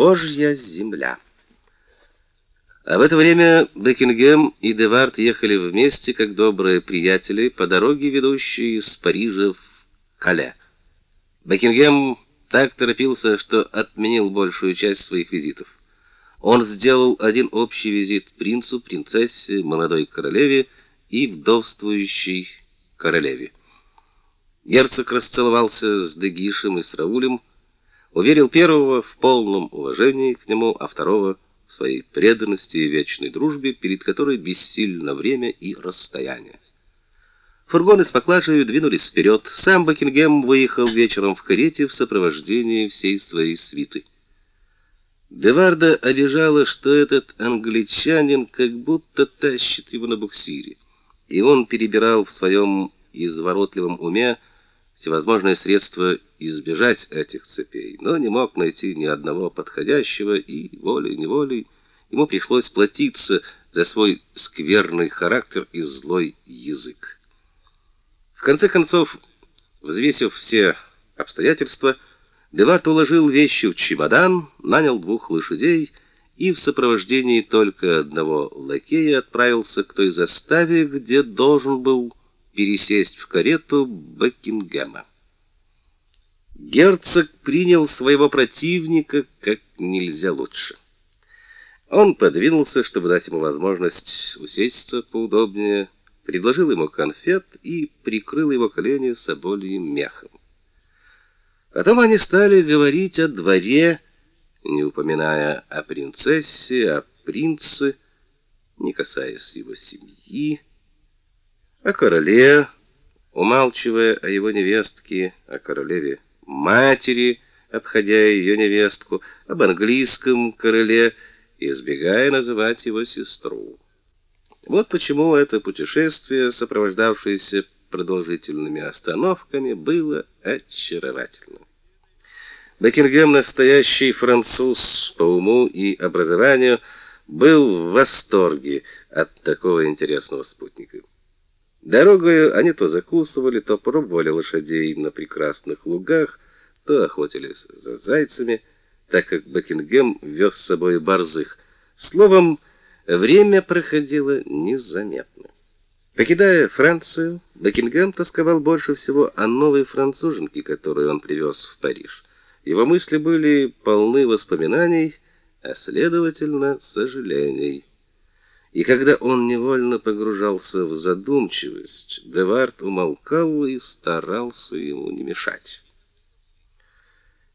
Божья земля. А в это время Бекингем и Девард ехали вместе, как добрые приятели, по дороге, ведущей из Парижа в Кале. Бекингем так торопился, что отменил большую часть своих визитов. Он сделал один общий визит принцу, принцессе, молодой королеве и вдовствующей королеве. Герцог расцеловался с Дегишем и с Раулем, уверил первого в полном уважении к нему, а второго в своей преданности и вечной дружбе, перед которой бессильно время и расстояние. Фургоны с поклажей двинулись вперед. Сам Бакингем выехал вечером в карете в сопровождении всей своей свиты. Деварда обижала, что этот англичанин как будто тащит его на буксире, и он перебирал в своем изворотливом уме всевозможные средства избежать этих цепей, но не мог найти ни одного подходящего, и волей-неволей ему пришлось платиться за свой скверный характер и злой язык. В конце концов, взвесив все обстоятельства, Девард уложил вещи в чемодан, нанял двух лошадей и в сопровождении только одного лакея отправился к той заставе, где должен был пересесть в карету Бекингема. Герцог принял своего противника как нельзя лучше. Он подвинулся, чтобы дать ему возможность усесться поудобнее, предложил ему конфет и прикрыл его колени собольем мехом. Потом они стали говорить о дворе, не упоминая о принцессе, о принце, не касаясь его семьи, о короле, умалчивая о его невестке, о королеве матери, обходя ее невестку, об английском короле, избегая называть его сестру. Вот почему это путешествие, сопровождавшееся продолжительными остановками, было очаровательным. Бекингем, настоящий француз по уму и образованию, был в восторге от такого интересного спутника. Дорогою они то закусывали, то пробовали лошадей на прекрасных лугах, то охотились за зайцами, так как Бекингем вез с собой борзых. Словом, время проходило незаметно. Покидая Францию, Бекингем тосковал больше всего о новой француженке, которую он привез в Париж. Его мысли были полны воспоминаний, а следовательно, сожалений. И когда он невольно погружался в задумчивость, Девард умолкал и старался ему не мешать.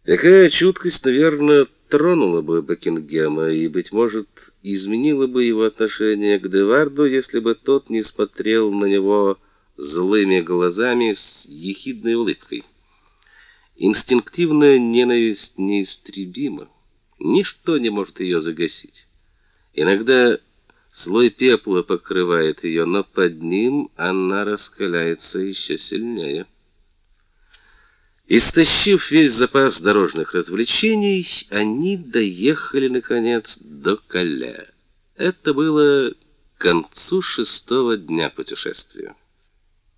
Такая чуткость, наверное, тронула бы Бекингема и, быть может, изменила бы его отношение к Деварду, если бы тот не смотрел на него злыми глазами с ехидной улыбкой. Инстинктивная ненависть неистребима. Ничто не может ее загасить. Иногда Слой пепла покрывает ее, но под ним она раскаляется еще сильнее. Истощив весь запас дорожных развлечений, они доехали наконец до Кале. Это было к концу шестого дня путешествия.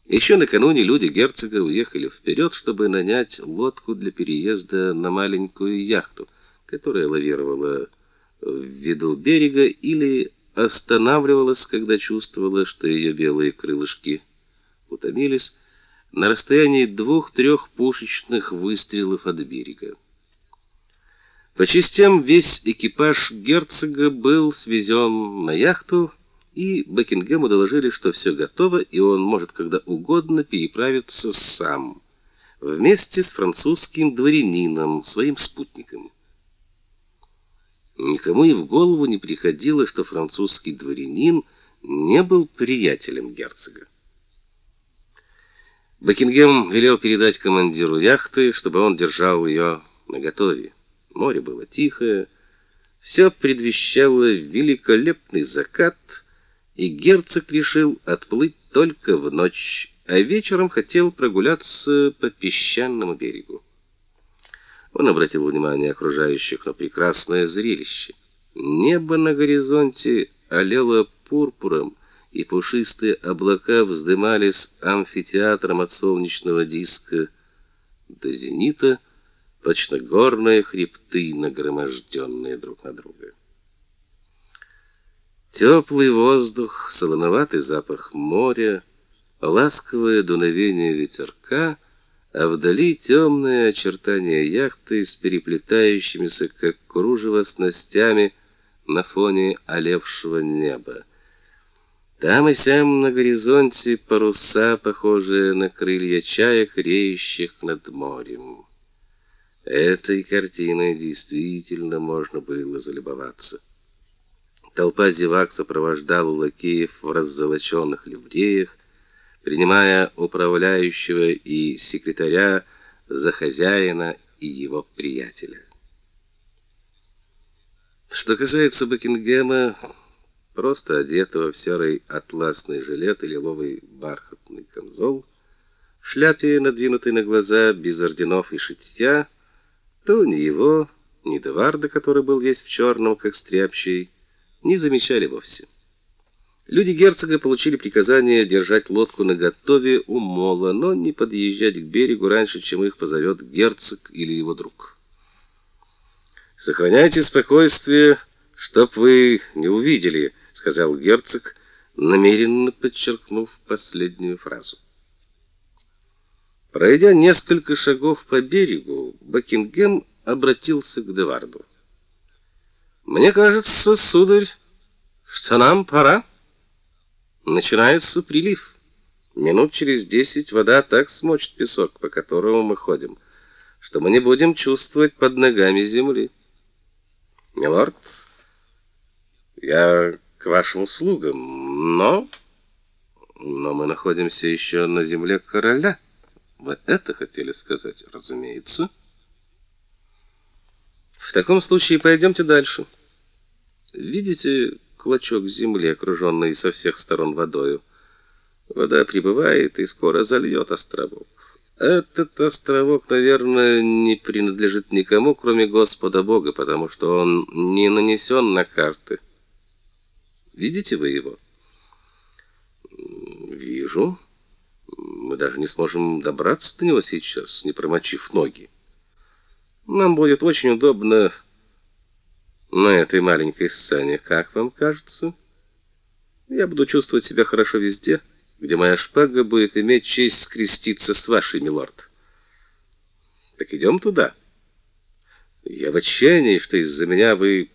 Еще накануне люди герцога уехали вперед, чтобы нанять лодку для переезда на маленькую яхту, которая лавировала в виду берега или останавливалась, когда чувствовала, что ее белые крылышки утомились, на расстоянии двух-трех пушечных выстрелов от берега. По частям весь экипаж герцога был свезен на яхту, и Бекингему доложили, что все готово, и он может когда угодно переправиться сам, вместе с французским дворянином, своим спутником. Никому и в голову не приходило, что французский дворянин не был приятелем герцога. Бекингем велел передать командиру яхты, чтобы он держал ее наготове. Море было тихое, все предвещало великолепный закат, и герцог решил отплыть только в ночь, а вечером хотел прогуляться по песчаному берегу. Он обратил внимание окружающих на прекрасное зрелище. Небо на горизонте олело пурпуром, и пушистые облака вздымались амфитеатром от солнечного диска до зенита, точно горные хребты, нагроможденные друг на друга. Теплый воздух, солоноватый запах моря, ласковое дуновение ветерка, а вдали темные очертания яхты с переплетающимися, как кружево, снастями на фоне олевшего неба. Там и сям на горизонте паруса, похожие на крылья чаек, реющих над морем. Этой картиной действительно можно было залюбоваться. Толпа зевак сопровождала лакеев в раззолоченных ливреях, принимая управляющего и секретаря за хозяина и его приятеля. Что касается Бекингема, просто одетого в серый атласный жилет и лиловый бархатный камзол, шляпе, надвинутой на глаза, без орденов и шитья, то ни его, ни Деварда, который был весь в черном, как стряпчий, не замечали вовсе. Люди герцога получили приказание держать лодку наготове у мола, но не подъезжать к берегу раньше, чем их позовет герцог или его друг. Сохраняйте спокойствие, чтоб вы не увидели, сказал герцог, намеренно подчеркнув последнюю фразу. Пройдя несколько шагов по берегу, Бакингем обратился к Деварду. Мне кажется, сударь, что нам пора. Начинается прилив. Минут через десять вода так смочит песок, по которому мы ходим, что мы не будем чувствовать под ногами земли. Милорд, я к вашим услугам, но но мы находимся еще на земле короля. Вы это хотели сказать, разумеется. В таком случае пойдемте дальше. Видите клочок земли, окруженный со всех сторон водою? Вода прибывает и скоро зальет островок. Этот островок, наверное, не принадлежит никому, кроме Господа Бога, потому что он не нанесен на карты. Видите вы его? Вижу. Мы даже не сможем добраться до него сейчас, не промочив ноги. Нам будет очень удобно на этой маленькой сцене, как вам кажется? Я буду чувствовать себя хорошо везде, где моя шпага будет иметь честь скреститься с вашей, милорд. Так идем туда. Я в отчаянии, что из-за меня вы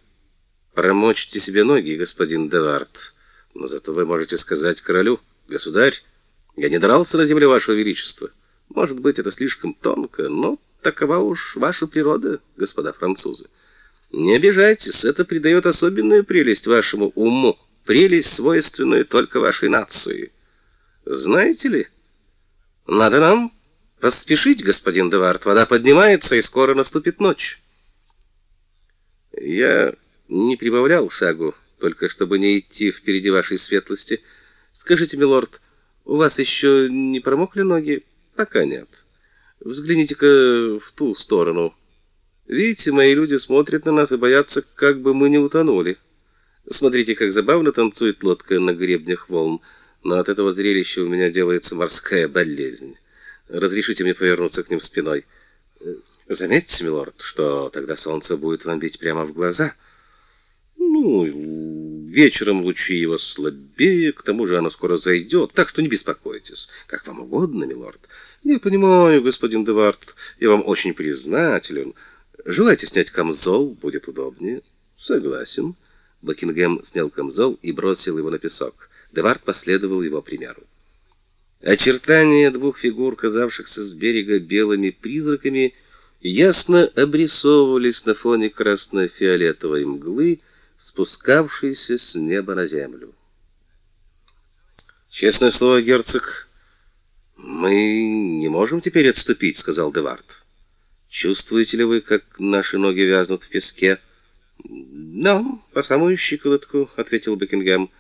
промочите себе ноги, господин Девард. Но зато вы можете сказать королю, государь, я не дрался на земле вашего величества. Может быть, это слишком тонко, но такова уж ваша природа, господа французы. Не обижайтесь, это придает особенную прелесть вашему уму, прелесть, свойственную только вашей нации. Знаете ли, надо нам поспешить, господин Девард. Вода поднимается, и скоро наступит ночь. Я не прибавлял шагу, только чтобы не идти впереди вашей светлости. Скажите, милорд, у вас еще не промокли ноги? Пока нет. Взгляните-ка в ту сторону. Видите, мои люди смотрят на нас и боятся, как бы мы не утонули. Смотрите, как забавно танцует лодка на гребнях волн. Но от этого зрелища у меня делается морская болезнь. Разрешите мне повернуться к ним спиной. Заметьте, милорд, что тогда солнце будет вам бить прямо в глаза. Ну, вечером лучи его слабее, к тому же оно скоро зайдет, так что не беспокойтесь. Как вам угодно, милорд. Я понимаю, господин Девард, я вам очень признателен. Желаете снять камзол, будет удобнее. Согласен. Бакингем снял камзол и бросил его на песок. Девард последовал его примеру. Очертания двух фигур, казавшихся с берега белыми призраками, ясно обрисовывались на фоне красно-фиолетовой мглы, спускавшейся с неба на землю. Честное слово, герцог, мы не можем теперь отступить, сказал Девард. Чувствуете ли вы, как наши ноги вязнут в песке? "Да, по самую щиколотку", ответил Бекингем.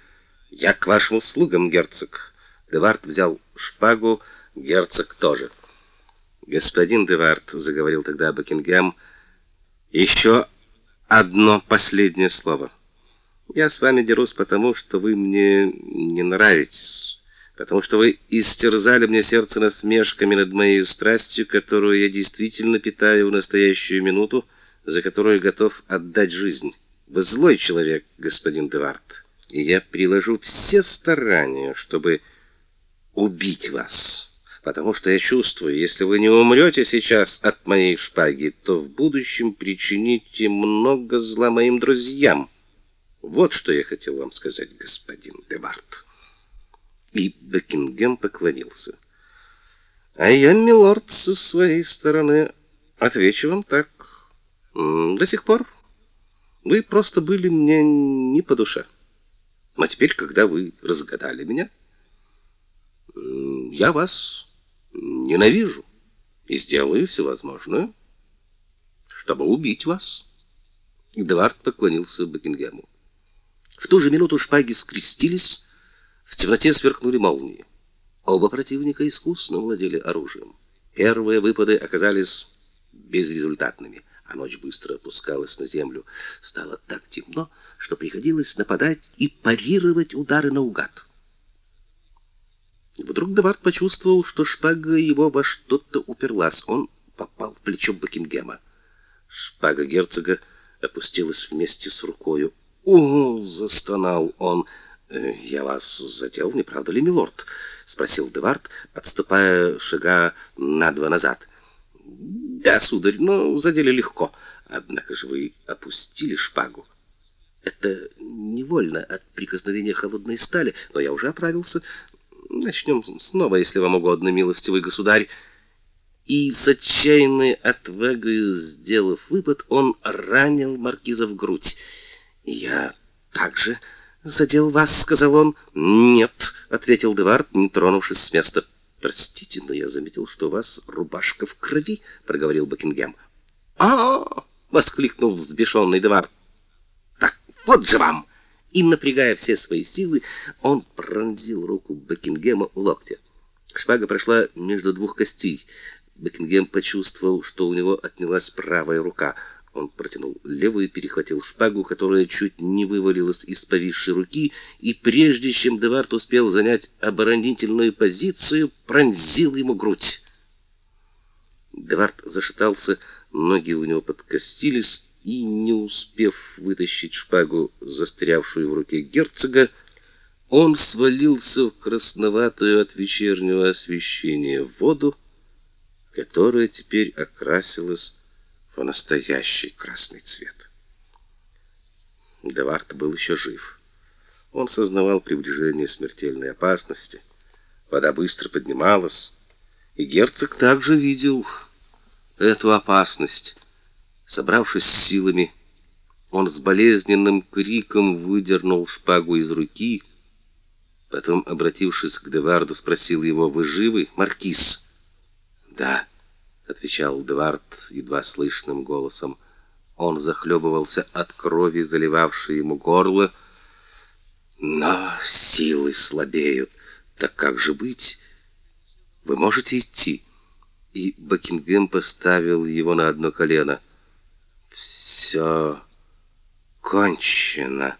"Я к вашим услугам, герцог". Девард взял шпагу, герцог тоже. "Господин Девард", заговорил тогда Бекингем, еще одно последнее слово. Я с вами дерусь потому, что вы мне не нравитесь. Потому что вы истерзали мне сердце насмешками над моей страстью, которую я действительно питаю в настоящую минуту, за которую готов отдать жизнь. Вы злой человек, господин Девард, и я приложу все старания, чтобы убить вас, потому что я чувствую, если вы не умрете сейчас от моей шпаги, то в будущем причините много зла моим друзьям. Вот что я хотел вам сказать, господин Девард. И Бекингем поклонился. А я, милорд, со своей стороны отвечу вам так: до сих пор вы просто были мне не по душе. А теперь, когда вы разгадали меня, я вас ненавижу и сделаю все возможное, чтобы убить вас. Эдвард поклонился Бекингему. В ту же минуту шпаги скрестились, в темноте сверкнули молнии. Оба противника искусно владели оружием. Первые выпады оказались безрезультатными, а ночь быстро опускалась на землю. Стало так темно, что приходилось нападать и парировать удары наугад. Вдруг Девард почувствовал, что шпага его во что-то уперлась. Он попал в плечо Бекингема. Шпага герцога опустилась вместе с рукою. "О!" застонал он. «Э, "Я вас задел, не правда ли, милорд?" спросил Девард, отступая шага на два назад. "Да, сударь, но задели легко. Однако же вы опустили шпагу. Это невольно от прикосновения холодной стали, но я уже оправился. Начнем снова, если вам угодно, милостивый государь. И с отчаянной отвагой, сделав выпад, он ранил маркиза в грудь. Я также задел вас, сказал он. Нет, ответил Девард, не тронувшись с места. Простите, но я заметил, что у вас рубашка в крови, проговорил Бакингем. А! воскликнул взбешенный Девард. Так вот же вам! и, напрягая все свои силы, он пронзил руку Бекингема у локтя. Шпага прошла между двух костей. Бекингем почувствовал, что у него отнялась правая рука. Он протянул левую, перехватил шпагу, которая чуть не вывалилась из повисшей руки, и прежде чем Девард успел занять оборонительную позицию, пронзил ему грудь. Девард зашатался, ноги у него подкостились, и, не успев вытащить шпагу, застрявшую в руке герцога, он свалился в красноватую от вечернего освещения воду, которая теперь окрасилась в настоящий красный цвет. Девард был еще жив. Он сознавал приближение смертельной опасности. Вода быстро поднималась, и герцог также видел эту опасность. Собравшись с силами, он с болезненным криком выдернул шпагу из руки, потом, обратившись к Деварду, спросил его: "Вы живы, маркиз?" "Да", отвечал Девард едва слышным голосом. Он захлебывался от крови, заливавшей ему горло. "Но силы слабеют. Так как же быть? Вы можете идти?" И Бакингем поставил его на одно колено. Все кончено,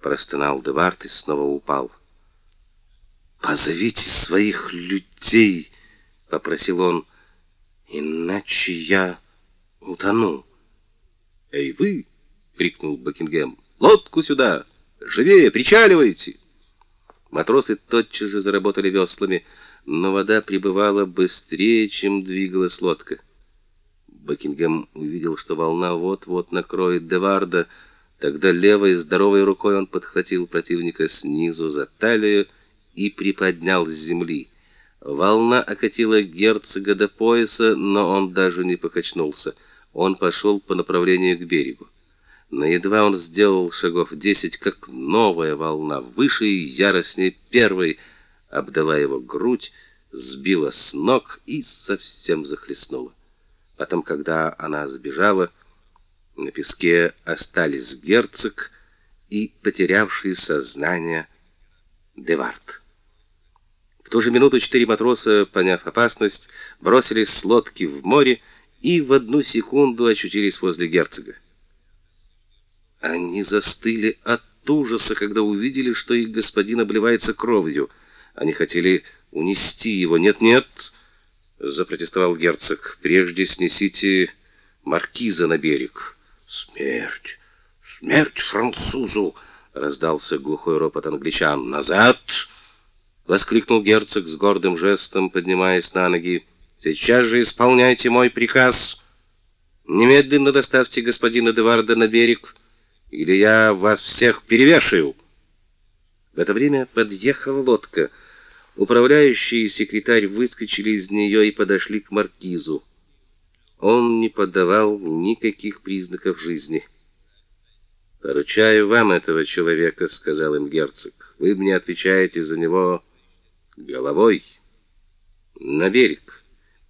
простонал Девард и снова упал. Позовите своих людей, попросил он, иначе я утону. Эй вы, крикнул Бакингем. Лодку сюда, живее, причаливайте. Матросы тотчас же заработали веслами, но вода прибывала быстрее, чем двигалась лодка. Бекингем увидел, что волна вот-вот накроет Деварда. Тогда левой здоровой рукой он подхватил противника снизу за талию и приподнял с земли. Волна окатила герцога до пояса, но он даже не покачнулся. Он пошел по направлению к берегу. Но едва он сделал шагов десять, как новая волна, выше и яростнее первой, обдала его грудь, сбила с ног и совсем захлестнула. Потом, когда она сбежала, на песке остались герцог и потерявший сознание Девард. Ту же минуту четыре матроса, поняв опасность, бросились с лодки в море и в одну секунду очутились возле герцога. Они застыли от ужаса, когда увидели, что их господин обливается кровью. Они хотели унести его. Нет, нет, запротестовал герцог. Прежде снесите маркиза на берег. Смерть! Смерть французу! раздался глухой ропот англичан. Назад! Воскликнул герцог с гордым жестом, поднимаясь на ноги. Сейчас же исполняйте мой приказ. Немедленно доставьте господина Эдварда на берег, или я вас всех перевешаю. В это время подъехала лодка. Управляющий и секретарь выскочили из нее и подошли к маркизу. Он не подавал никаких признаков жизни. «Поручаю вам этого человека», — сказал им герцог. «Вы мне отвечаете за него головой. На берег.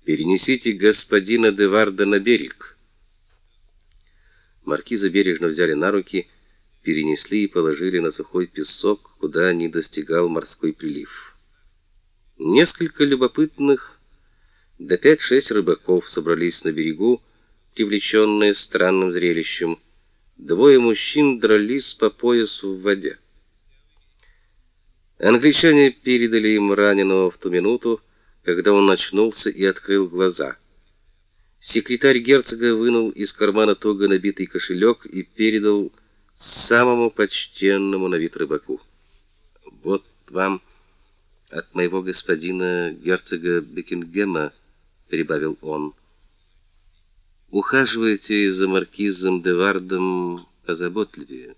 Перенесите господина Деварда на берег». Маркиза бережно взяли на руки, перенесли и положили на сухой песок, куда не достигал морской прилив. Несколько любопытных, да пять-шесть рыбаков собрались на берегу, привлеченные странным зрелищем. Двое мужчин дрались по поясу в воде. Англичане передали им раненого в ту минуту, когда он очнулся и открыл глаза. Секретарь герцога вынул из кармана туго набитый кошелек и передал самому почтенному на вид рыбаку. «Вот вам от моего господина герцога Бекингема», — прибавил он. «Ухаживайте за маркизом Девардом позаботливее».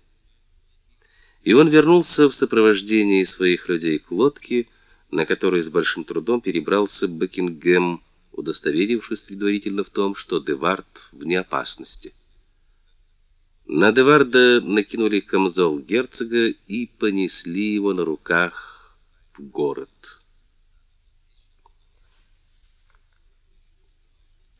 И он вернулся в сопровождении своих людей к лодке, на которой с большим трудом перебрался Бекингем удостоверившись предварительно в том, что Девард вне опасности. На Деварда накинули камзол герцога и понесли его на руках в город.